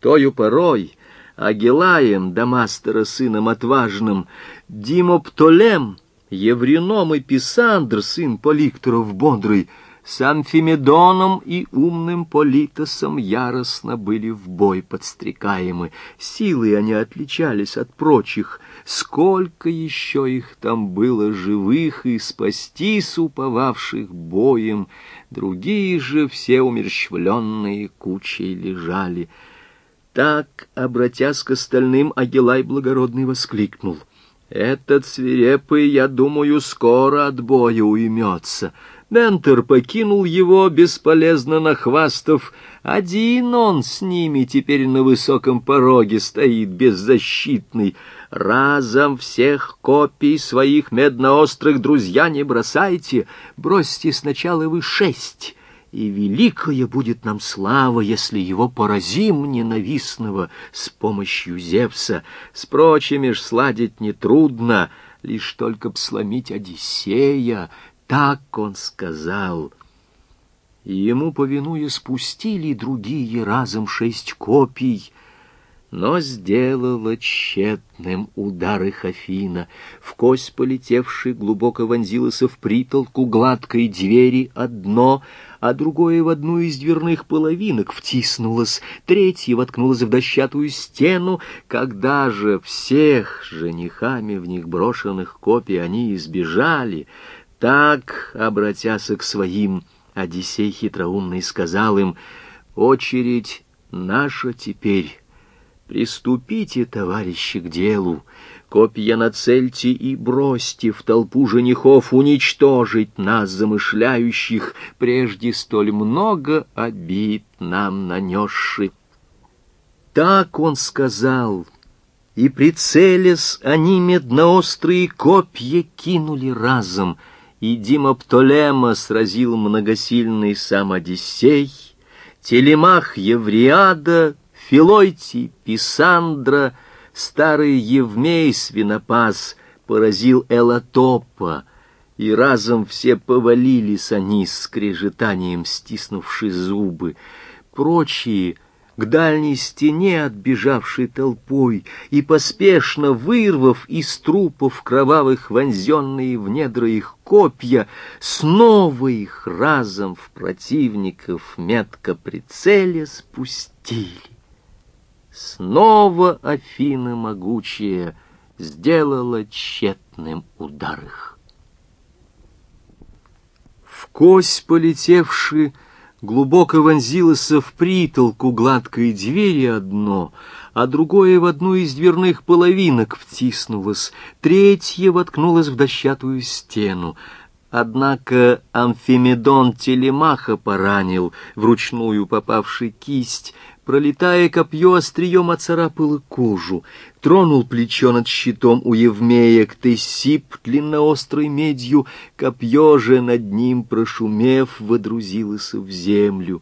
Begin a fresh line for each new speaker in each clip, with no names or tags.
Тою порой Агилаем, Дамастера сыном отважным, Димоптолем, Евреном и Писандр, сын Поликторов бодрый, с Амфимедоном и умным Политосом яростно были в бой подстрекаемы. Силой они отличались от прочих. Сколько еще их там было живых и спастись уповавших боем, другие же все умерщвленные кучей лежали. Так, обратясь к остальным, Агилай благородный воскликнул. «Этот свирепый, я думаю, скоро от боя уймется». Ментор покинул его, бесполезно нахвастав. Один он с ними теперь на высоком пороге стоит, беззащитный. Разом всех копий своих медноострых, друзья, не бросайте. Бросьте сначала вы шесть, и великая будет нам слава, если его поразим ненавистного с помощью Зевса. С прочими ж сладить нетрудно, лишь только б сломить Одиссея, так он сказал. Ему, повинуя, спустили другие разом шесть копий, но сделала тщетным удар их Афина. В кость полетевший глубоко вонзилась в притолку гладкой двери одно, а другое в одну из дверных половинок втиснулось, третье воткнулось в дощатую стену. Когда же всех женихами в них брошенных копий они избежали, так, обратясь к своим, Одиссей хитроумный сказал им, «Очередь наша теперь. Приступите, товарищи, к делу. Копья нацельте и бросьте в толпу женихов уничтожить нас, замышляющих, прежде столь много обид нам нанесши». Так он сказал, и, прицелясь, они медноострые копья кинули разом — и Дима Птолема сразил многосильный сам Одиссей, Телемах Евриада, Филойти, Писандра, старый Евмей Свинопас поразил Элатопа, и разом все повалились они скрежетанием, стиснувши зубы. Прочие — к дальней стене отбежавшей толпой и, поспешно вырвав из трупов кровавых вонзенные в недра их копья, снова их разом в противников метко прицеля спустили. Снова Афина могучая сделала тщетным удар их. В кость полетевший глубоко вонзилось в притолку гладкой двери одно, а другое в одну из дверных половинок втиснулось, третье воткнулось в дощатую стену. Однако Амфимедон Телемаха поранил, вручную попавший кисть, пролетая копье острием оцарапало кожу, тронул плечо над щитом у Евмея Ктесип длинноострой медью, копье же над ним, прошумев, водрузилось в землю.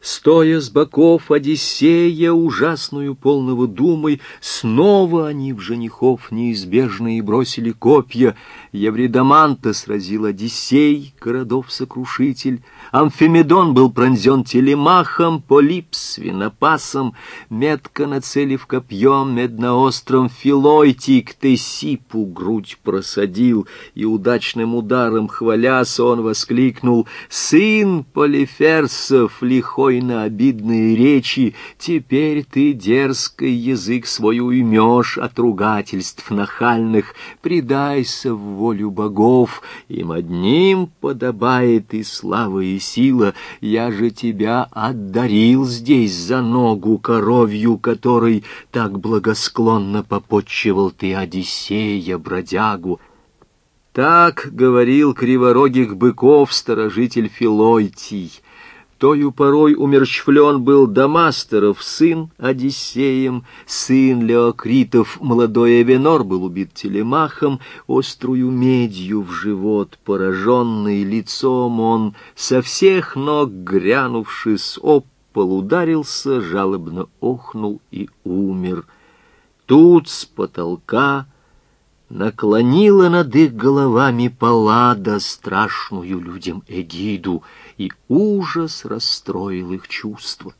Стоя с боков Одиссея, ужасную полного думой, Снова они в женихов неизбежные бросили копья. Евридаманта сразил Одиссей, городов-сокрушитель, Амфимедон был пронзен телемахом, Полип свинопасом, Метко нацелив копьем медноостром Филойти к Тесипу грудь просадил, И удачным ударом, хвалясь, он воскликнул «Сын Полиферсов, лихой на обидные речи, теперь ты дерзкий язык свой уймешь от ругательств нахальных, предайся в волю богов, им одним подобает и слава, и сила, я же тебя отдарил здесь за ногу коровью, которой так благосклонно попотчевал ты Одиссея, бродягу, так говорил криворогих быков сторожитель Филойтий. Тою порой умерщвлен был Дамастеров сын Одиссеем, сын Леокритов, молодой Эвенор был убит телемахом, острую медью в живот пораженный лицом он, со всех ног грянувшись об пол ударился, жалобно охнул и умер. Тут с потолка наклонила над их головами палада страшную людям эгиду, и ужас расстроил их чувства.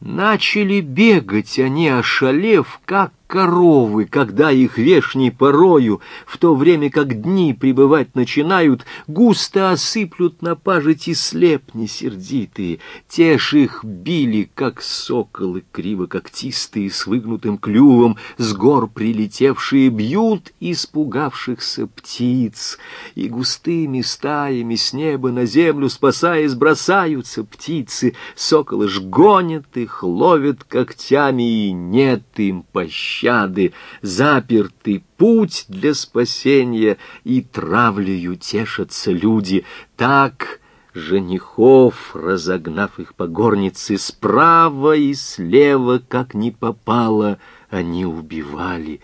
Начали бегать они, ошалев, как коровы, когда их вешней порою, в то время как дни пребывать начинают, густо осыплют на пажити слепни сердитые. Те ж их били, как соколы, криво-когтистые, с выгнутым клювом, с гор прилетевшие бьют испугавшихся птиц, и густыми стаями с неба на землю, спасаясь, бросаются птицы, соколы ж гонят их, ловят когтями, и нет им пощады пощады, запертый путь для спасения, и травлею тешатся люди. Так женихов, разогнав их по горнице справа и слева, как ни попало, они убивали.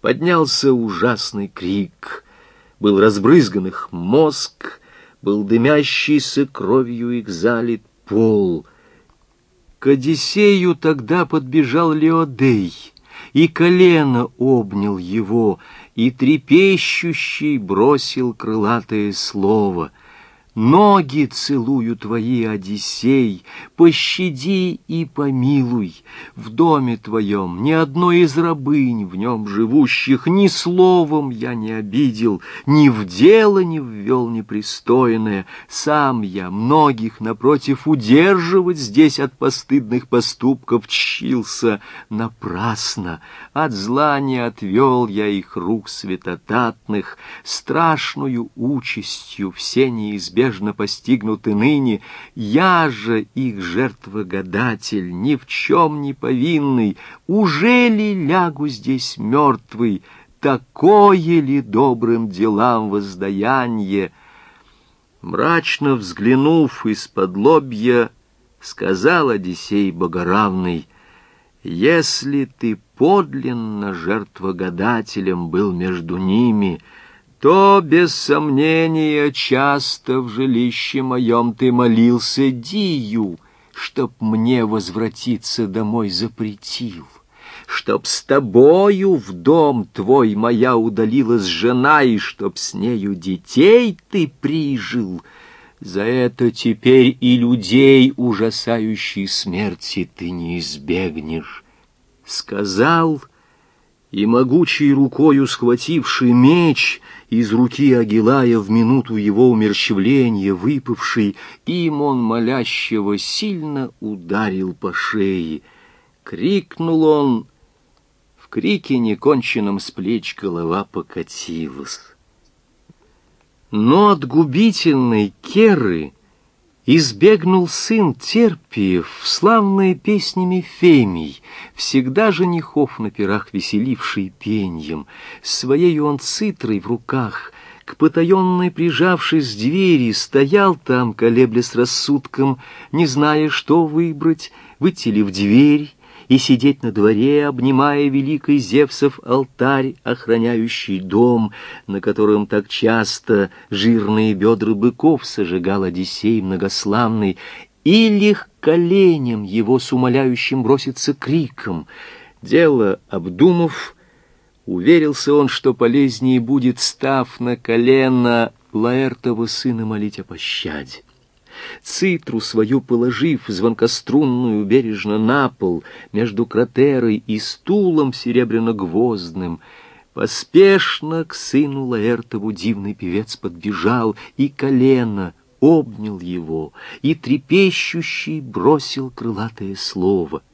Поднялся ужасный крик, был разбрызган их мозг, был дымящийся кровью их залит пол. К Одиссею тогда подбежал Леодей — и колено обнял его, и трепещущий бросил крылатое слово — Ноги целую твои, Одиссей, пощади и помилуй. В доме твоем ни одной из рабынь в нем живущих ни словом я не обидел, ни в дело не ввел непристойное. Сам я многих, напротив, удерживать здесь от постыдных поступков чился напрасно. От зла не отвел я их рук святотатных, страшную участью все неизбежно неизбежно постигнуты ныне, я же их жертвогадатель, ни в чем не повинный, уже ли лягу здесь мертвый, такое ли добрым делам воздаяние? Мрачно взглянув из-под лобья, сказал Одиссей Богоравный, «Если ты подлинно жертвогадателем был между ними, — то, без сомнения, часто в жилище моем ты молился Дию, чтоб мне возвратиться домой запретил, чтоб с тобою в дом твой моя удалилась жена, и чтоб с нею детей ты прижил. За это теперь и людей ужасающей смерти ты не избегнешь. Сказал, и могучей рукою схвативший меч — из руки Агилая в минуту его умерщвления, выпавший, им он молящего сильно ударил по шее. Крикнул он, в крике неконченном с плеч голова покатилась. Но от губительной керы Избегнул сын Терпиев, славные песнями фемий, Всегда женихов на пирах веселивший пеньем. Своей он цитрой в руках, к потаенной прижавшись двери, Стоял там, колеблясь рассудком, не зная, что выбрать, выйти ли в дверь, и сидеть на дворе, обнимая великий Зевсов алтарь, охраняющий дом, на котором так часто жирные бедра быков сожигал Одиссей многославный, или к коленям его с умоляющим бросится криком. Дело обдумав, уверился он, что полезнее будет, став на колено Лаэртова сына молить о пощаде цитру свою положив, звонкострунную бережно на пол, между кратерой и стулом серебряно-гвоздным, поспешно к сыну Лаэртову дивный певец подбежал и колено обнял его, и трепещущий бросил крылатое слово —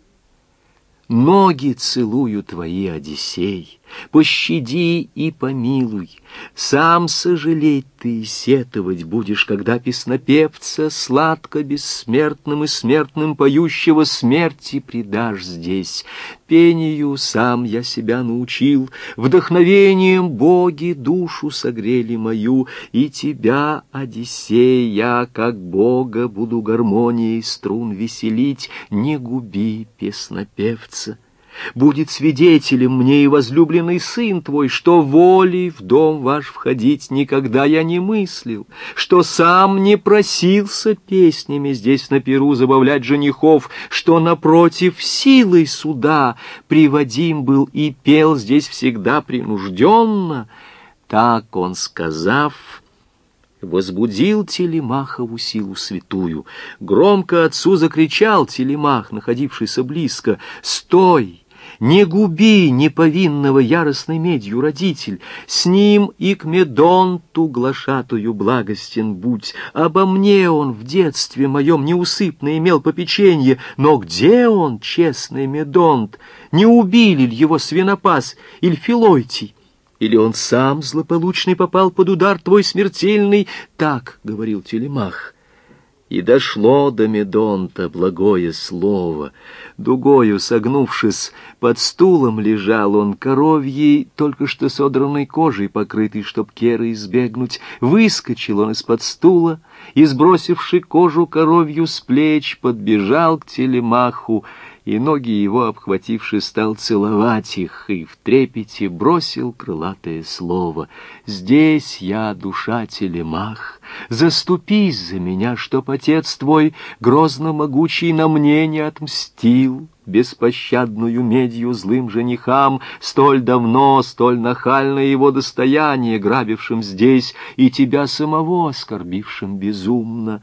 Ноги целую твои, Одиссей, пощади и помилуй. Сам сожалеть ты и сетовать будешь, когда песнопевца сладко бессмертным и смертным поющего смерти предашь здесь. Пению сам я себя научил, вдохновением боги душу согрели мою, и тебя, Одиссей, я, как бога, буду гармонией струн веселить, не губи песнопевца. Будет свидетелем мне и возлюбленный сын твой, что волей в дом ваш входить никогда я не мыслил, что сам не просился песнями здесь на перу забавлять женихов, что, напротив, силой суда приводим был и пел здесь всегда принужденно. Так он сказав, возбудил Телемахову силу святую. Громко отцу закричал Телемах, находившийся близко, «Стой! Не губи неповинного яростной медью родитель, С ним и к Медонту глашатую благостен будь. Обо мне он в детстве моем неусыпно имел попеченье, Но где он, честный Медонт? Не убили ли его свинопас или Филойтий? Или он сам злополучный попал под удар твой смертельный? Так, — говорил Телемах. И дошло до Медонта благое слово. Дугою согнувшись, под стулом лежал он коровьей, только что содранной кожей покрытый, чтоб керы избегнуть. Выскочил он из-под стула и, сбросивший кожу коровью с плеч, подбежал к Телемаху и ноги его, обхвативши, стал целовать их, и в трепете бросил крылатое слово. «Здесь я, душа телемах, заступись за меня, чтоб отец твой, грозно-могучий, на мне не отмстил» беспощадную медью злым женихам, столь давно, столь нахальное его достояние, грабившим здесь, и тебя самого оскорбившим безумно.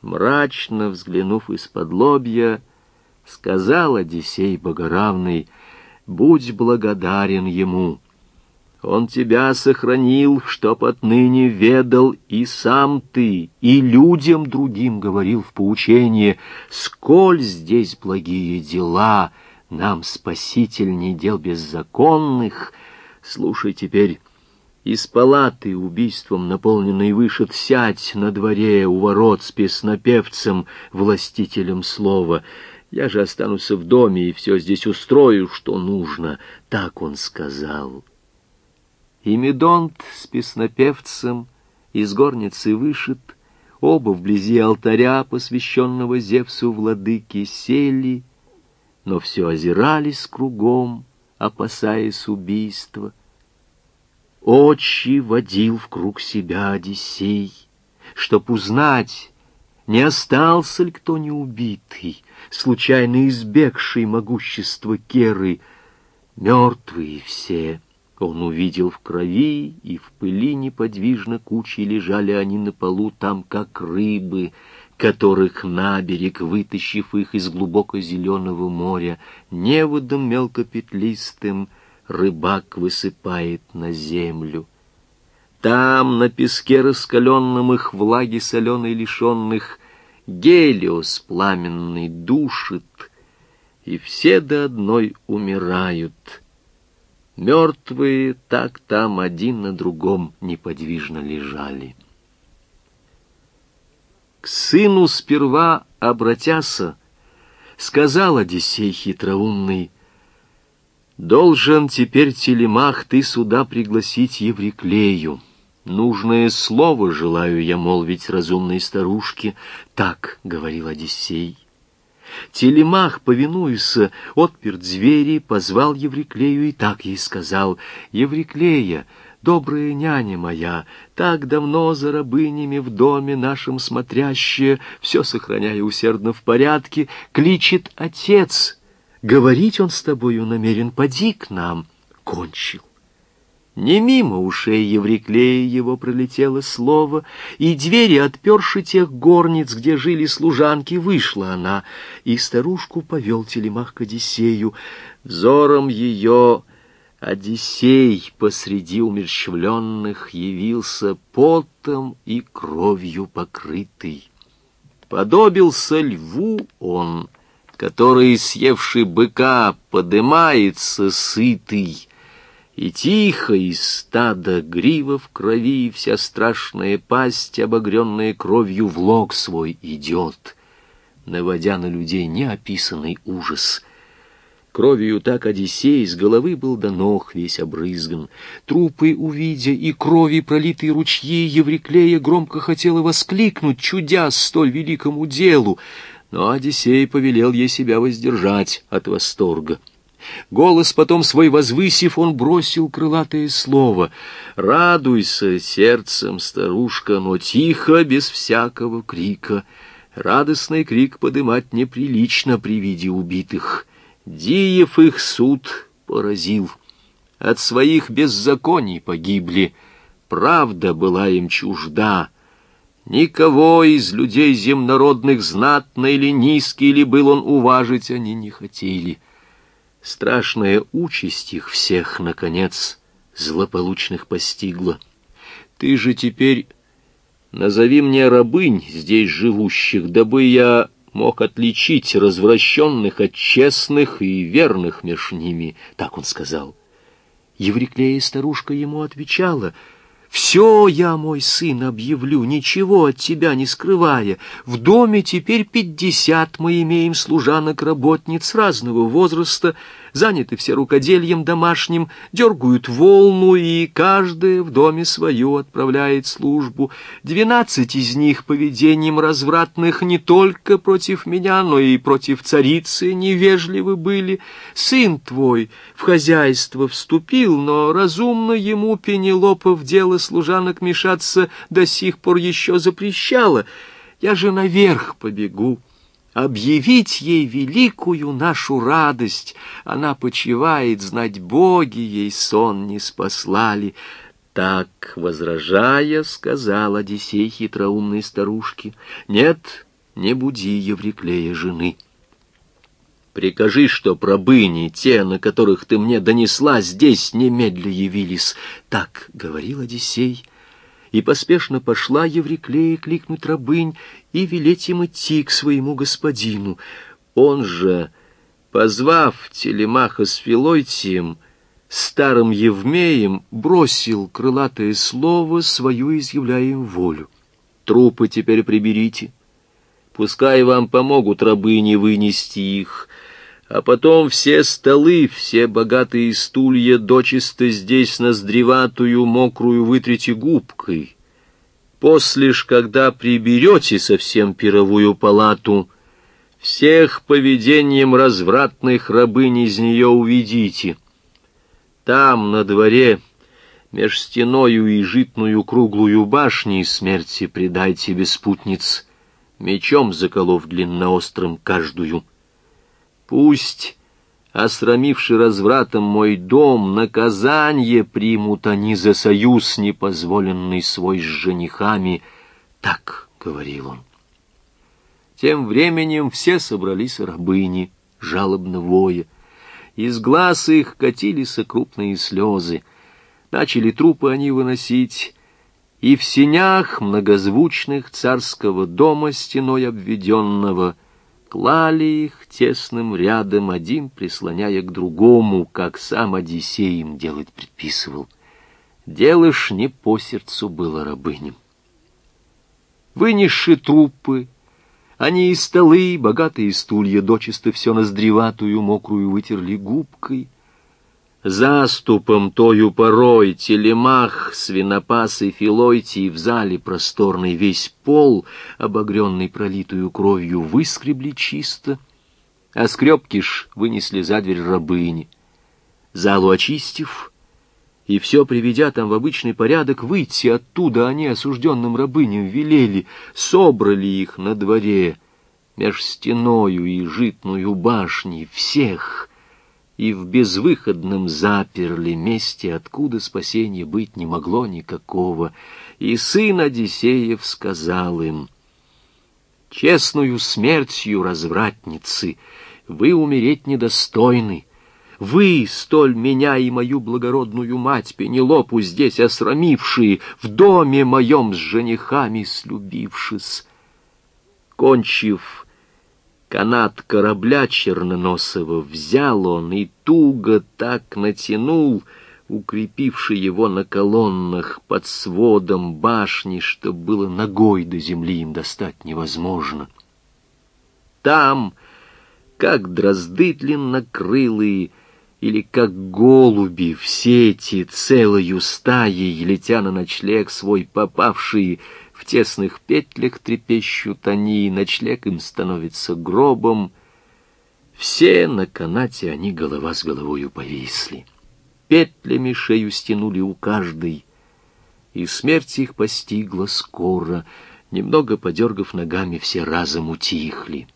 Мрачно взглянув из-под лобья, сказал Одиссей Богоравный, «Будь благодарен ему. Он тебя сохранил, чтоб отныне ведал и сам ты, и людям другим говорил в поучение, сколь здесь благие дела, нам спаситель не дел беззаконных. Слушай теперь, из палаты убийством наполненной вышед сядь на дворе у ворот с песнопевцем, властителем слова — я же останусь в доме и все здесь устрою, что нужно. Так он сказал. И Медонт с песнопевцем из горницы вышит, оба вблизи алтаря, посвященного Зевсу владыке, сели, но все озирались кругом, опасаясь убийства. Очи водил в круг себя Одиссей, чтоб узнать, не остался ли кто неубитый, случайно избегший могущества Керы. Мертвые все он увидел в крови, и в пыли неподвижно кучей лежали они на полу там, как рыбы, которых на берег, вытащив их из глубоко зеленого моря, неводом мелкопетлистым рыбак высыпает на землю. Там, на песке раскаленном их влаги соленой лишенных, Гелиос пламенный душит, и все до одной умирают. Мертвые так там один на другом неподвижно лежали. К сыну сперва обратяся, сказал Одиссей хитроумный, «Должен теперь телемах ты сюда пригласить Евриклею». Нужное слово желаю я молвить разумной старушке, так говорил Одиссей. Телемах, повинуясь, отпер двери, позвал Евриклею и так ей сказал, «Евриклея, добрая няня моя, так давно за рабынями в доме нашем смотрящая, все сохраняя усердно в порядке, кличет отец. Говорить он с тобою намерен, поди к нам». Кончил. Не мимо ушей Евриклея его пролетело слово, и двери, отперши тех горниц, где жили служанки, вышла она, и старушку повел телемах к Одиссею. Взором ее Одиссей посреди умерщвленных явился потом и кровью покрытый. Подобился льву он, который, съевший быка, подымается сытый, и тихо из стада грива в крови Вся страшная пасть, обогренная кровью, в лог свой идет, Наводя на людей неописанный ужас. Кровью так Одиссей с головы был до ног весь обрызган. Трупы увидя и крови пролитые ручьи, Евриклея громко хотела воскликнуть, чудя столь великому делу, но Одиссей повелел ей себя воздержать от восторга. Голос потом свой возвысив, он бросил крылатое слово. «Радуйся сердцем, старушка, но тихо, без всякого крика. Радостный крик подымать неприлично при виде убитых. Диев их суд поразил. От своих беззаконий погибли. правда была им чужда. Никого из людей земнородных, знатно или низкий ли был он, уважить они не хотели. Страшная участь их всех, наконец, злополучных постигла. Ты же теперь назови мне рабынь здесь живущих, дабы я мог отличить развращенных от честных и верных меж ними, — так он сказал. Евриклея старушка ему отвечала — все я, мой сын, объявлю, ничего от тебя не скрывая. В доме теперь пятьдесят мы имеем служанок-работниц разного возраста, заняты все рукодельем домашним, дергают волну, и каждая в доме свою отправляет службу. Двенадцать из них поведением развратных не только против меня, но и против царицы невежливы были. Сын твой в хозяйство вступил, но разумно ему Пенелопа в дело служанок мешаться до сих пор еще запрещала. Я же наверх побегу объявить ей великую нашу радость. Она почивает, знать боги ей сон не спаслали. Так, возражая, сказал Одиссей хитроумной старушке, «Нет, не буди Евриклея жены». Прикажи, что пробыни, те, на которых ты мне донесла, здесь немедля явились. Так говорил Одиссей, и поспешно пошла Евриклея кликнуть рабынь и велеть им идти к своему господину. Он же, позвав Телемаха с Филойтием, старым Евмеем, бросил крылатое слово, свою изъявляя им волю. «Трупы теперь приберите, пускай вам помогут рабыни вынести их». А потом все столы, все богатые стулья дочисто здесь наздреватую мокрую вытрите губкой. После ж, когда приберете совсем пировую палату, всех поведением развратных рабынь из нее уведите. Там, на дворе, меж стеною и житную круглую башней смерти предайте беспутниц, мечом заколов длинноострым каждую. Пусть, осрамивши развратом мой дом, наказание примут они за союз, непозволенный свой с женихами. Так говорил он. Тем временем все собрались рабыни, жалобно воя. Из глаз их катились крупные слезы. Начали трупы они выносить, и в сенях многозвучных царского дома стеной обведенного — клали их тесным рядом, один прислоняя к другому, как сам Одиссей им делать предписывал. Дело ж не по сердцу было рабыням. Вынесши трупы, они и столы, богатые стулья, дочисто все наздреватую мокрую вытерли губкой, Заступом тою порой телемах, свинопас и филойтий в зале просторный весь пол, обогренный пролитую кровью, выскребли чисто, а скребки ж вынесли за дверь рабыни. Залу очистив, и все приведя там в обычный порядок, выйти оттуда они осужденным рабыням велели, собрали их на дворе, меж стеною и житную башней, всех — и в безвыходном заперли месте, откуда спасения быть не могло никакого. И сын Одиссеев сказал им, «Честную смертью, развратницы, вы умереть недостойны. Вы, столь меня и мою благородную мать Пенелопу здесь осрамившие, в доме моем с женихами слюбившись». Кончив Канат корабля черноносого взял он и туго так натянул, укрепивший его на колоннах под сводом башни, что было ногой до земли им достать невозможно. Там, как дрозды длиннокрылые, или как голуби в сети целою стаей, летя на ночлег свой попавшие, в тесных петлях трепещут они, ночлег им становится гробом. Все на канате они голова с головою повисли. Петлями шею стянули у каждой, и смерть их постигла скоро, немного подергав ногами, все разом утихли.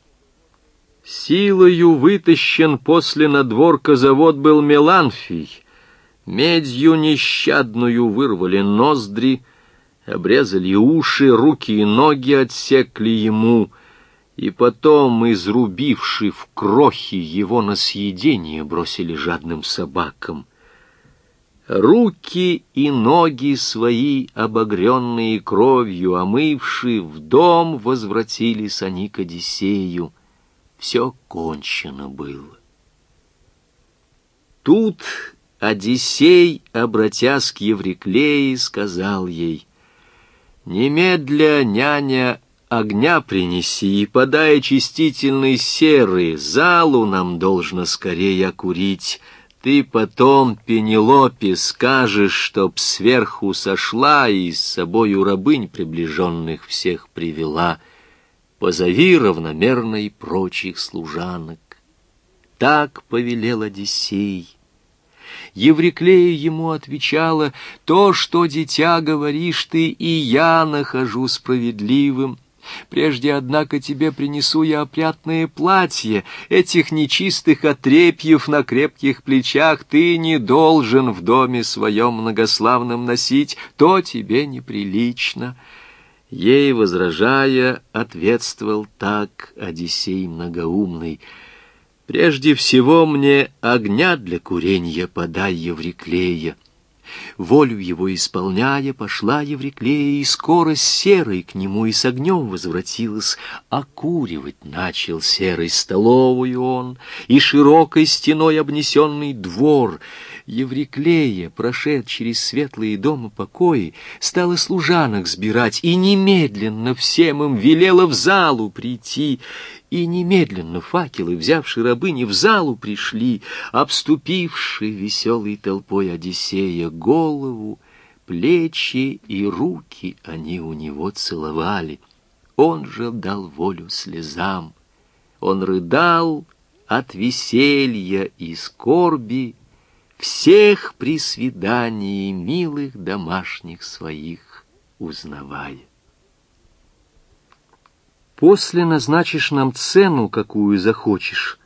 Силою вытащен после надворка завод был Меланфий, Медью нещадную вырвали ноздри, обрезали уши, руки и ноги отсекли ему, и потом, изрубивши в крохи, его на съедение бросили жадным собакам. Руки и ноги свои, обогренные кровью, омывши, в дом возвратились они к Одиссею. Все кончено было. Тут Одиссей, обратясь к Евриклее, сказал ей, «Немедля, няня, огня принеси и подай очистительной серы, залу нам должно скорее окурить». Ты потом, Пенелопе, скажешь, чтоб сверху сошла и с собою рабынь приближенных всех привела. Позови равномерно и прочих служанок. Так повелел Одиссей. Евриклея ему отвечала, «То, что, дитя, говоришь ты, и я нахожу справедливым». Прежде, однако, тебе принесу я опрятное платье. Этих нечистых отрепьев на крепких плечах ты не должен в доме своем многославном носить, то тебе неприлично». Ей, возражая, ответствовал так Одиссей многоумный. «Прежде всего мне огня для курения подай, Евриклея». Волю его исполняя, пошла Евриклея, и скоро серой к нему и с огнем возвратилась. Окуривать начал серой столовую он, и широкой стеной обнесенный двор. Евриклея, прошед через светлые дома покои, стала служанок сбирать, и немедленно всем им велела в залу прийти. И немедленно факелы, взявши рабыни, в залу пришли, обступивши веселой толпой Одиссея голову, плечи и руки они у него целовали. Он же дал волю слезам. Он рыдал от веселья и скорби, всех при свидании милых домашних своих узнавая. После назначишь нам цену, какую захочешь.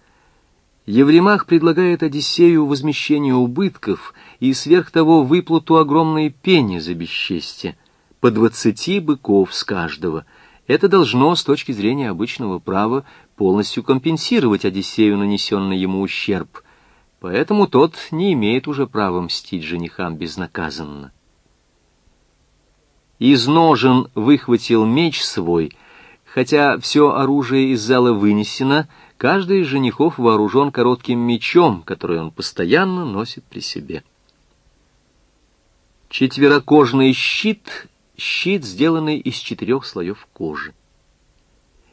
Евремах предлагает Одиссею возмещение убытков и сверх того выплату огромной пени за бесчестие, по двадцати быков с каждого. Это должно, с точки зрения обычного права, полностью компенсировать Одиссею нанесенный ему ущерб, поэтому тот не имеет уже права мстить женихам безнаказанно. Из ножен выхватил меч свой — Хотя все оружие из зала вынесено, каждый из женихов вооружен коротким мечом, который он постоянно носит при себе. Четверокожный щит — щит, сделанный из четырех слоев кожи.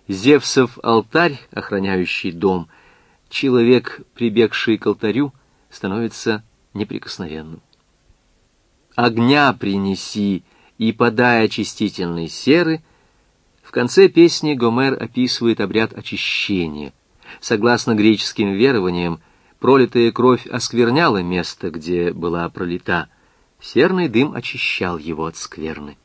Зевсов алтарь, охраняющий дом, человек, прибегший к алтарю, становится неприкосновенным. Огня принеси и подай очистительной серы — в конце песни Гомер описывает обряд очищения. Согласно греческим верованиям, пролитая кровь оскверняла место, где была пролита. Серный дым очищал его от скверны.